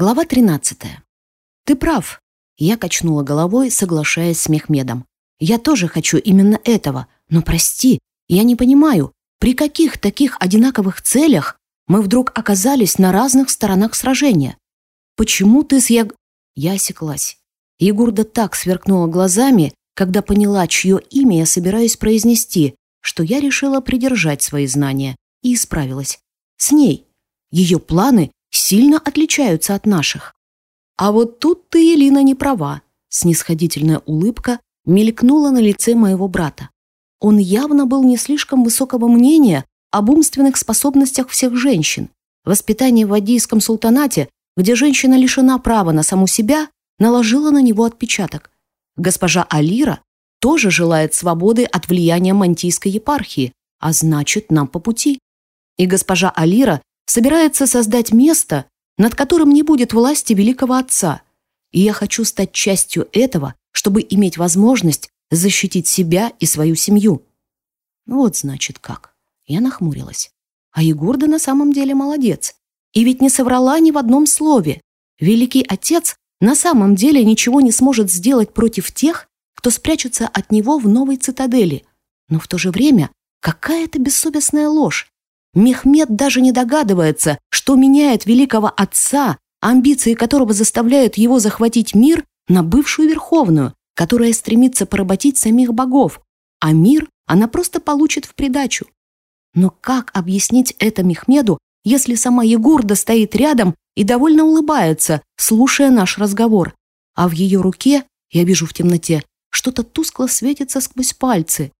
Глава 13. «Ты прав», — я качнула головой, соглашаясь с Мехмедом. «Я тоже хочу именно этого, но прости, я не понимаю, при каких таких одинаковых целях мы вдруг оказались на разных сторонах сражения? Почему ты с Яг...» Я осеклась. Егурда так сверкнула глазами, когда поняла, чье имя я собираюсь произнести, что я решила придержать свои знания и исправилась. С ней. Ее планы сильно отличаются от наших. А вот тут ты, Елина, не права. Снисходительная улыбка мелькнула на лице моего брата. Он явно был не слишком высокого мнения об умственных способностях всех женщин. Воспитание в Адийском султанате, где женщина лишена права на саму себя, наложило на него отпечаток. Госпожа Алира тоже желает свободы от влияния мантийской епархии, а значит, нам по пути. И госпожа Алира собирается создать место, над которым не будет власти великого отца. И я хочу стать частью этого, чтобы иметь возможность защитить себя и свою семью. Вот значит как. Я нахмурилась. А Егорда на самом деле молодец. И ведь не соврала ни в одном слове. Великий отец на самом деле ничего не сможет сделать против тех, кто спрячется от него в новой цитадели. Но в то же время какая-то бессовестная ложь. Мехмед даже не догадывается, что меняет великого отца, амбиции которого заставляют его захватить мир на бывшую Верховную, которая стремится поработить самих богов, а мир она просто получит в придачу. Но как объяснить это Мехмеду, если сама Егурда стоит рядом и довольно улыбается, слушая наш разговор, а в ее руке, я вижу в темноте, что-то тускло светится сквозь пальцы.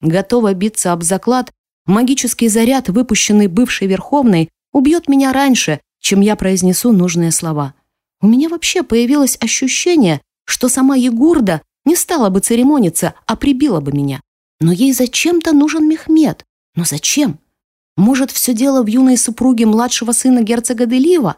Готова биться об заклад, Магический заряд, выпущенный бывшей Верховной, убьет меня раньше, чем я произнесу нужные слова. У меня вообще появилось ощущение, что сама Егурда не стала бы церемониться, а прибила бы меня. Но ей зачем-то нужен Мехмед. Но зачем? Может, все дело в юной супруге младшего сына герцога Делива?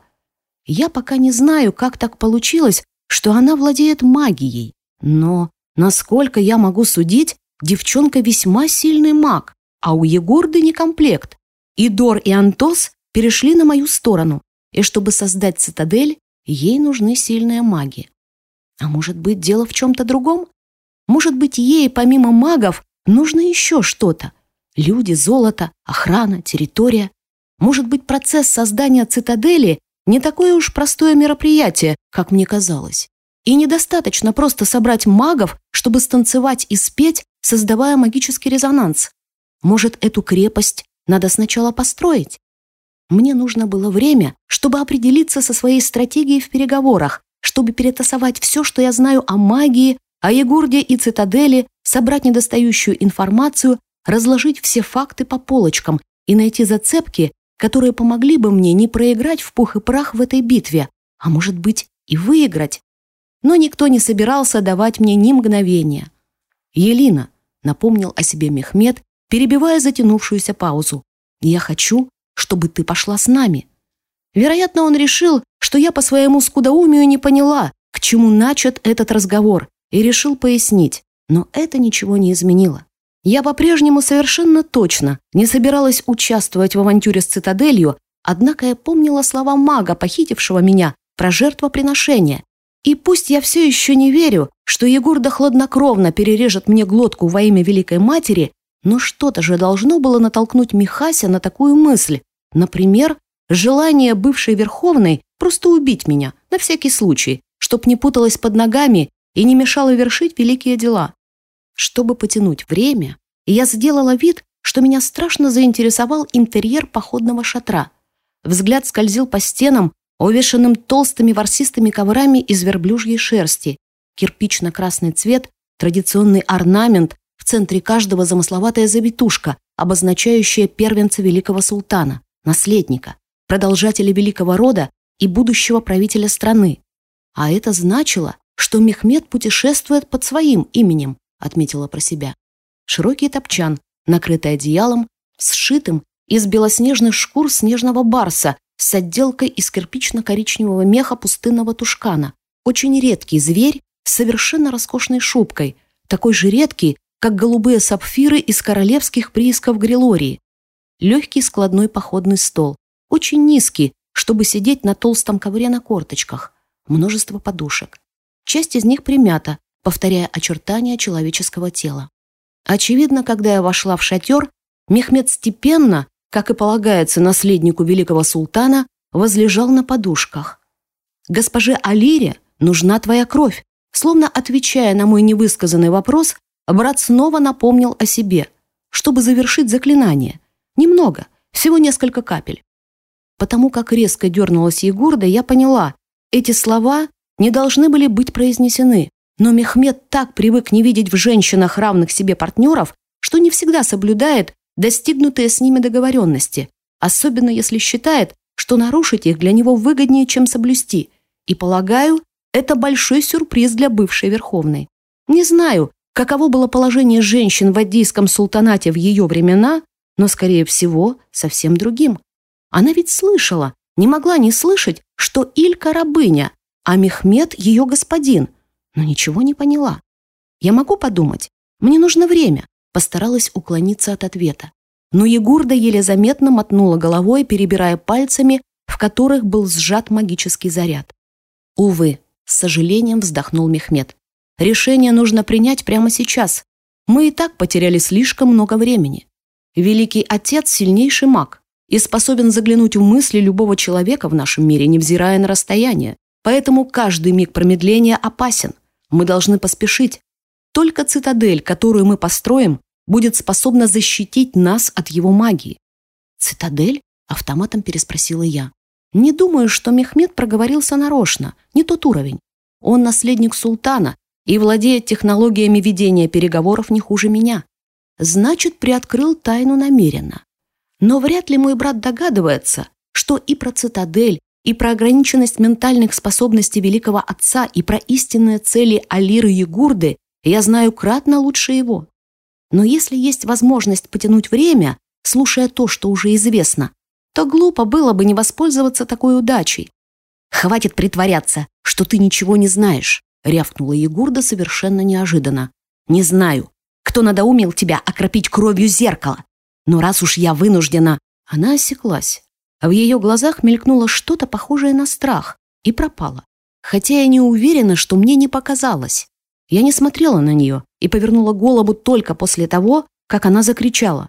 Я пока не знаю, как так получилось, что она владеет магией. Но, насколько я могу судить, девчонка весьма сильный маг а у Егорды не комплект. И Дор, и Антос перешли на мою сторону, и чтобы создать цитадель, ей нужны сильные маги. А может быть, дело в чем-то другом? Может быть, ей, помимо магов, нужно еще что-то? Люди, золото, охрана, территория. Может быть, процесс создания цитадели не такое уж простое мероприятие, как мне казалось. И недостаточно просто собрать магов, чтобы станцевать и спеть, создавая магический резонанс. Может, эту крепость надо сначала построить? Мне нужно было время, чтобы определиться со своей стратегией в переговорах, чтобы перетасовать все, что я знаю о магии, о Егурде и Цитадели, собрать недостающую информацию, разложить все факты по полочкам и найти зацепки, которые помогли бы мне не проиграть в пух и прах в этой битве, а может быть и выиграть. Но никто не собирался давать мне ни мгновения. «Елина», — напомнил о себе Мехмед, перебивая затянувшуюся паузу. «Я хочу, чтобы ты пошла с нами». Вероятно, он решил, что я по своему скудоумию не поняла, к чему начат этот разговор, и решил пояснить, но это ничего не изменило. Я по-прежнему совершенно точно не собиралась участвовать в авантюре с цитаделью, однако я помнила слова мага, похитившего меня, про жертвоприношение. И пусть я все еще не верю, что Егор хладнокровно перережет мне глотку во имя Великой Матери, но что-то же должно было натолкнуть Михася на такую мысль. Например, желание бывшей Верховной просто убить меня, на всякий случай, чтоб не путалась под ногами и не мешала вершить великие дела. Чтобы потянуть время, я сделала вид, что меня страшно заинтересовал интерьер походного шатра. Взгляд скользил по стенам, увешанным толстыми ворсистыми коврами из верблюжьей шерсти, кирпично-красный цвет, традиционный орнамент, центре каждого замысловатая завитушка, обозначающая первенца великого султана, наследника, продолжателя великого рода и будущего правителя страны. А это значило, что Мехмед путешествует под своим именем, отметила про себя. Широкий топчан, накрытый одеялом, сшитым из белоснежных шкур снежного барса с отделкой из кирпично-коричневого меха пустынного тушкана. Очень редкий зверь с совершенно роскошной шубкой, такой же редкий, как голубые сапфиры из королевских приисков Грилории. Легкий складной походный стол, очень низкий, чтобы сидеть на толстом ковре на корточках. Множество подушек. Часть из них примята, повторяя очертания человеческого тела. Очевидно, когда я вошла в шатер, Мехмед степенно, как и полагается наследнику великого султана, возлежал на подушках. «Госпоже Алире нужна твоя кровь», словно отвечая на мой невысказанный вопрос, брат снова напомнил о себе, чтобы завершить заклинание. Немного, всего несколько капель. Потому как резко дернулась Егорда, я поняла, эти слова не должны были быть произнесены, но Мехмед так привык не видеть в женщинах равных себе партнеров, что не всегда соблюдает достигнутые с ними договоренности, особенно если считает, что нарушить их для него выгоднее, чем соблюсти. И, полагаю, это большой сюрприз для бывшей Верховной. Не знаю, каково было положение женщин в Аддийском султанате в ее времена, но, скорее всего, совсем другим. Она ведь слышала, не могла не слышать, что Илька рабыня, а Мехмед ее господин – но ничего не поняла. Я могу подумать. Мне нужно время. Постаралась уклониться от ответа. Но Егурда еле заметно мотнула головой, перебирая пальцами, в которых был сжат магический заряд. Увы, с сожалением вздохнул Мехмед. Решение нужно принять прямо сейчас. Мы и так потеряли слишком много времени. Великий Отец – сильнейший маг и способен заглянуть в мысли любого человека в нашем мире, невзирая на расстояние. Поэтому каждый миг промедления опасен – мы должны поспешить. Только цитадель, которую мы построим, будет способна защитить нас от его магии. «Цитадель?» — автоматом переспросила я. «Не думаю, что Мехмед проговорился нарочно, не тот уровень. Он наследник султана и владеет технологиями ведения переговоров не хуже меня. Значит, приоткрыл тайну намеренно. Но вряд ли мой брат догадывается, что и про цитадель, и про ограниченность ментальных способностей великого отца, и про истинные цели Алиры Егурды я знаю кратно лучше его. Но если есть возможность потянуть время, слушая то, что уже известно, то глупо было бы не воспользоваться такой удачей. «Хватит притворяться, что ты ничего не знаешь», — рявкнула Егурда совершенно неожиданно. «Не знаю, кто надоумил тебя окропить кровью зеркало. Но раз уж я вынуждена...» Она осеклась. В ее глазах мелькнуло что-то похожее на страх и пропало. Хотя я не уверена, что мне не показалось. Я не смотрела на нее и повернула голову только после того, как она закричала.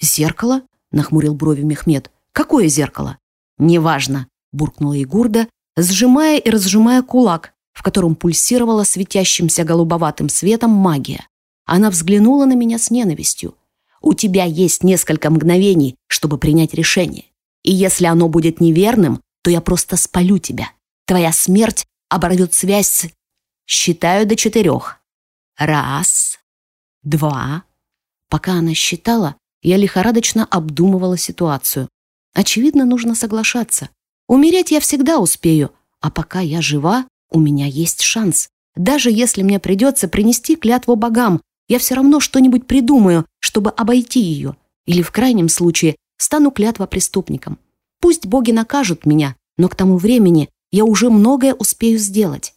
«Зеркало?» — нахмурил брови Мехмед. «Какое зеркало?» «Неважно», — буркнула Егурда, сжимая и разжимая кулак, в котором пульсировала светящимся голубоватым светом магия. Она взглянула на меня с ненавистью. «У тебя есть несколько мгновений, чтобы принять решение. И если оно будет неверным, то я просто спалю тебя. Твоя смерть оборвет связь с... Считаю до четырех. Раз, два. Пока она считала, я лихорадочно обдумывала ситуацию. Очевидно, нужно соглашаться. Умереть я всегда успею, а пока я жива, у меня есть шанс. Даже если мне придется принести клятву богам, я все равно что-нибудь придумаю, чтобы обойти ее. Или в крайнем случае стану клятва преступником. Пусть боги накажут меня, но к тому времени я уже многое успею сделать.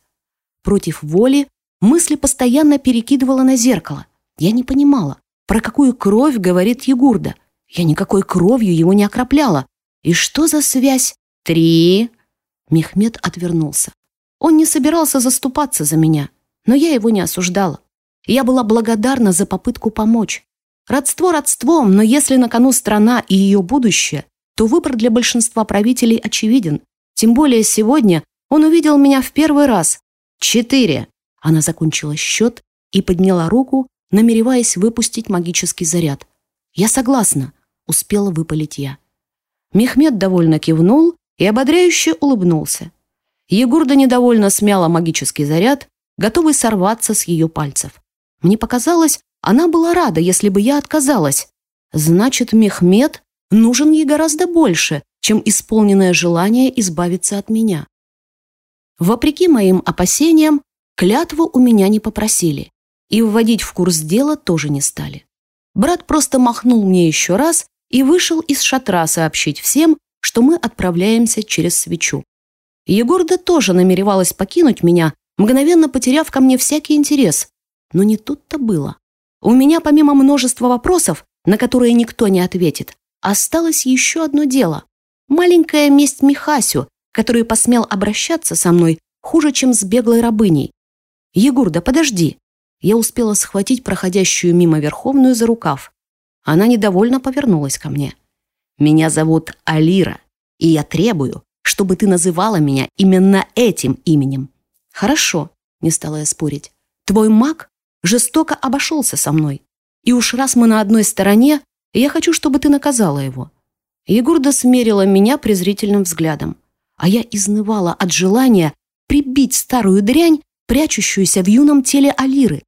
Против воли мысли постоянно перекидывала на зеркало. Я не понимала, про какую кровь говорит Егурда. Я никакой кровью его не окропляла. И что за связь? Три. Мехмед отвернулся. Он не собирался заступаться за меня, но я его не осуждала. Я была благодарна за попытку помочь. Родство родством, но если на кону страна и ее будущее, то выбор для большинства правителей очевиден. Тем более сегодня он увидел меня в первый раз. Четыре. Она закончила счет и подняла руку, намереваясь выпустить магический заряд. «Я согласна», — успела выпалить я. Мехмед довольно кивнул и ободряюще улыбнулся. Егурда недовольно смяла магический заряд, готовый сорваться с ее пальцев. Мне показалось, она была рада, если бы я отказалась. Значит, Мехмед нужен ей гораздо больше, чем исполненное желание избавиться от меня. Вопреки моим опасениям, клятву у меня не попросили. И вводить в курс дела тоже не стали. Брат просто махнул мне еще раз и вышел из шатра сообщить всем, что мы отправляемся через свечу. Егорда тоже намеревалась покинуть меня, мгновенно потеряв ко мне всякий интерес. Но не тут-то было. У меня помимо множества вопросов, на которые никто не ответит, осталось еще одно дело. Маленькая месть Михасю, который посмел обращаться со мной хуже, чем с беглой рабыней. «Егурда, подожди!» Я успела схватить проходящую мимо Верховную за рукав. Она недовольно повернулась ко мне. «Меня зовут Алира, и я требую, чтобы ты называла меня именно этим именем». «Хорошо», — не стала я спорить. «Твой маг жестоко обошелся со мной. И уж раз мы на одной стороне, я хочу, чтобы ты наказала его». Егорда смерила меня презрительным взглядом, а я изнывала от желания прибить старую дрянь, прячущуюся в юном теле Алиры.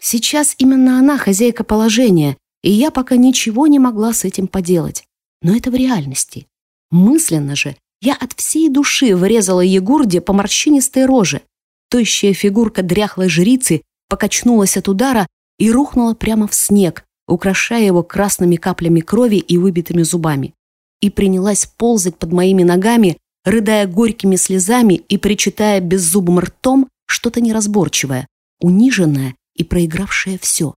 Сейчас именно она хозяйка положения, и я пока ничего не могла с этим поделать. Но это в реальности. Мысленно же я от всей души врезала Егорде по морщинистой роже. Тощая фигурка дряхлой жрицы покачнулась от удара и рухнула прямо в снег, украшая его красными каплями крови и выбитыми зубами. И принялась ползать под моими ногами, рыдая горькими слезами и причитая беззубым ртом что-то неразборчивое, униженное и проигравшее все.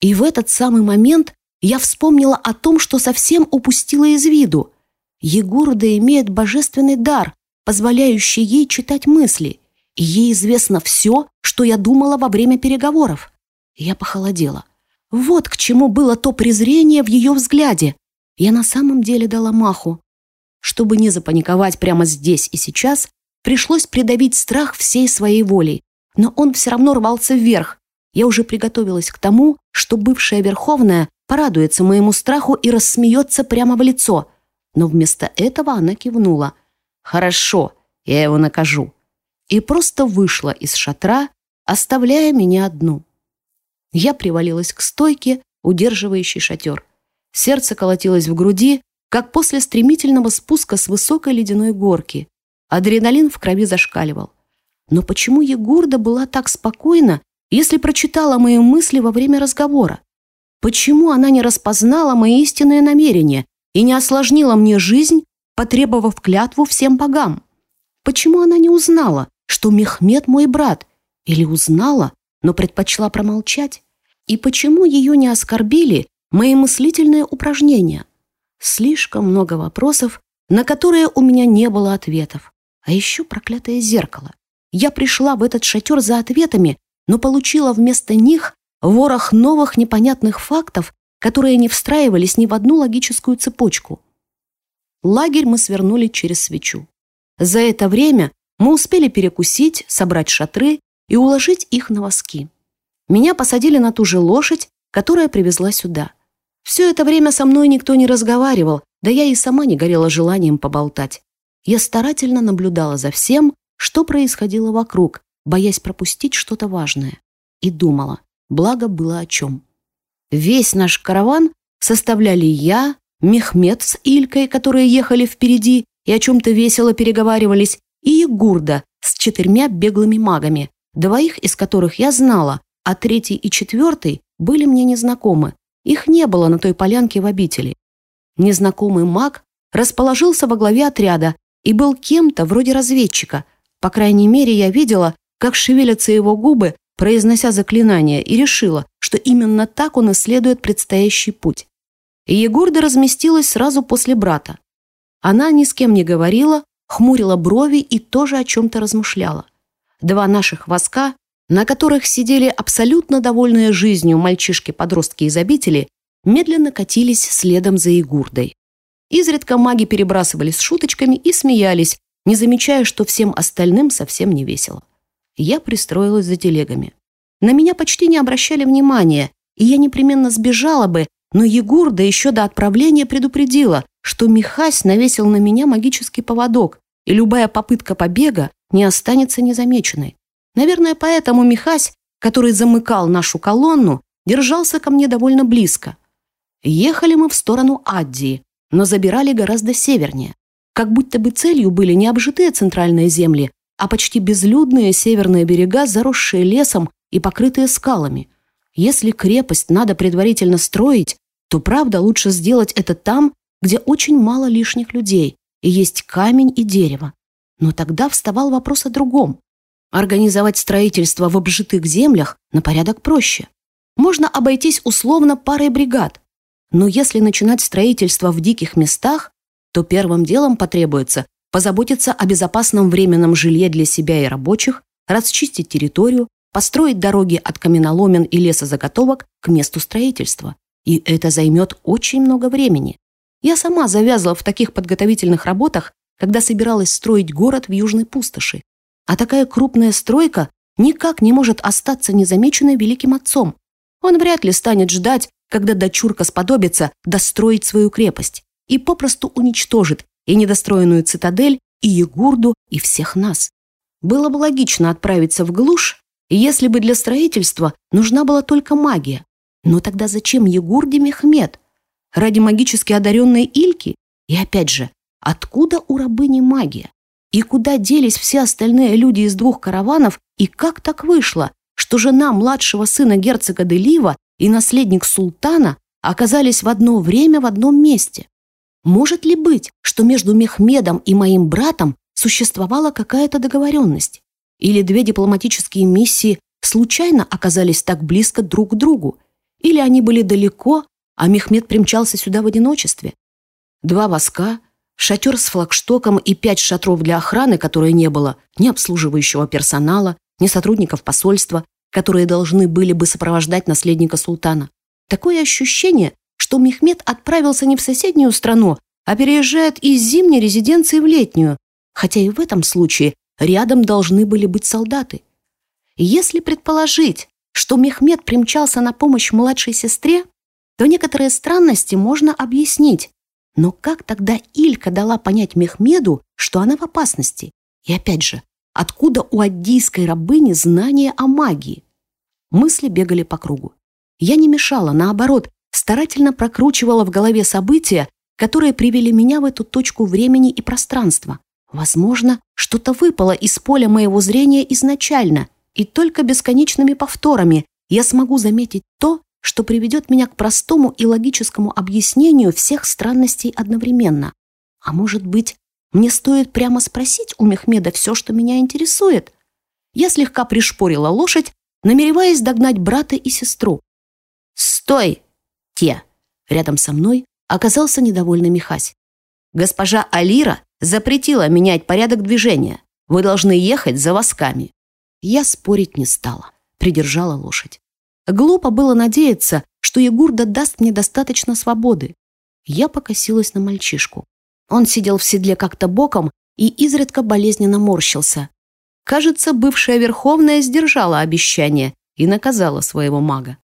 И в этот самый момент я вспомнила о том, что совсем упустила из виду. Егорда имеет божественный дар, позволяющий ей читать мысли, и ей известно все, что я думала во время переговоров. Я похолодела. Вот к чему было то презрение в ее взгляде. Я на самом деле дала маху. Чтобы не запаниковать прямо здесь и сейчас, пришлось придавить страх всей своей волей. Но он все равно рвался вверх. Я уже приготовилась к тому, что бывшая Верховная порадуется моему страху и рассмеется прямо в лицо. Но вместо этого она кивнула. «Хорошо, я его накажу». И просто вышла из шатра, оставляя меня одну. Я привалилась к стойке, удерживающей шатер. Сердце колотилось в груди, как после стремительного спуска с высокой ледяной горки. Адреналин в крови зашкаливал. Но почему Егорда была так спокойна, если прочитала мои мысли во время разговора? Почему она не распознала мои истинные намерения и не осложнила мне жизнь, потребовав клятву всем богам? Почему она не узнала, что Мехмед мой брат? Или узнала, но предпочла промолчать? И почему ее не оскорбили мои мыслительные упражнения? Слишком много вопросов, на которые у меня не было ответов. А еще проклятое зеркало. Я пришла в этот шатер за ответами, но получила вместо них ворох новых непонятных фактов, которые не встраивались ни в одну логическую цепочку. Лагерь мы свернули через свечу. За это время мы успели перекусить, собрать шатры и уложить их на воски. Меня посадили на ту же лошадь, которая привезла сюда. Все это время со мной никто не разговаривал, да я и сама не горела желанием поболтать. Я старательно наблюдала за всем, что происходило вокруг, боясь пропустить что-то важное. И думала, благо было о чем. Весь наш караван составляли я, Мехмед с Илькой, которые ехали впереди и о чем-то весело переговаривались, и Егурда с четырьмя беглыми магами, двоих из которых я знала, а третий и четвертый были мне незнакомы. Их не было на той полянке в обители. Незнакомый маг расположился во главе отряда и был кем-то вроде разведчика. По крайней мере, я видела, как шевелятся его губы, произнося заклинания, и решила, что именно так он исследует предстоящий путь. И Егорда разместилась сразу после брата. Она ни с кем не говорила, хмурила брови и тоже о чем-то размышляла. Два наших воска, на которых сидели абсолютно довольные жизнью мальчишки-подростки из обители, медленно катились следом за Игурдой. Изредка маги перебрасывались шуточками и смеялись, не замечая, что всем остальным совсем не весело. Я пристроилась за телегами. На меня почти не обращали внимания, и я непременно сбежала бы, но Егурда еще до отправления предупредила, что Михась навесил на меня магический поводок, и любая попытка побега не останется незамеченной. Наверное, поэтому Михась, который замыкал нашу колонну, держался ко мне довольно близко. Ехали мы в сторону Аддии, но забирали гораздо севернее. Как будто бы целью были не обжитые центральные земли, а почти безлюдные северные берега, заросшие лесом и покрытые скалами. Если крепость надо предварительно строить, то правда лучше сделать это там, где очень мало лишних людей, и есть камень и дерево. Но тогда вставал вопрос о другом. Организовать строительство в обжитых землях на порядок проще. Можно обойтись условно парой бригад. Но если начинать строительство в диких местах, то первым делом потребуется позаботиться о безопасном временном жилье для себя и рабочих, расчистить территорию, построить дороги от каменоломен и лесозаготовок к месту строительства. И это займет очень много времени. Я сама завязла в таких подготовительных работах, когда собиралась строить город в Южной пустоши. А такая крупная стройка никак не может остаться незамеченной великим отцом. Он вряд ли станет ждать, когда дочурка сподобится достроить свою крепость и попросту уничтожит и недостроенную цитадель, и Егурду, и всех нас. Было бы логично отправиться в глушь, если бы для строительства нужна была только магия. Но тогда зачем Егурде Мехмед? Ради магически одаренной Ильки? И опять же, откуда у рабыни магия? И куда делись все остальные люди из двух караванов, и как так вышло, что жена младшего сына герцога Делива и наследник султана оказались в одно время в одном месте? Может ли быть, что между Мехмедом и моим братом существовала какая-то договоренность? Или две дипломатические миссии случайно оказались так близко друг к другу? Или они были далеко, а Мехмед примчался сюда в одиночестве? Два воска, шатер с флагштоком и пять шатров для охраны, которые не было, ни обслуживающего персонала, ни сотрудников посольства, которые должны были бы сопровождать наследника султана. Такое ощущение, что Мехмед отправился не в соседнюю страну, а переезжает из зимней резиденции в летнюю, хотя и в этом случае рядом должны были быть солдаты. Если предположить, что Мехмед примчался на помощь младшей сестре, то некоторые странности можно объяснить. Но как тогда Илька дала понять Мехмеду, что она в опасности? И опять же, откуда у аддийской рабыни знание о магии? Мысли бегали по кругу. Я не мешала, наоборот, старательно прокручивала в голове события, которые привели меня в эту точку времени и пространства. Возможно, что-то выпало из поля моего зрения изначально, и только бесконечными повторами я смогу заметить то, что приведет меня к простому и логическому объяснению всех странностей одновременно. А может быть, мне стоит прямо спросить у Мехмеда все, что меня интересует? Я слегка пришпорила лошадь, намереваясь догнать брата и сестру. «Стой!» Те. Рядом со мной оказался недовольный Михась. «Госпожа Алира запретила менять порядок движения. Вы должны ехать за восками». Я спорить не стала, придержала лошадь. Глупо было надеяться, что Егурда даст мне достаточно свободы. Я покосилась на мальчишку. Он сидел в седле как-то боком и изредка болезненно морщился. Кажется, бывшая Верховная сдержала обещание и наказала своего мага.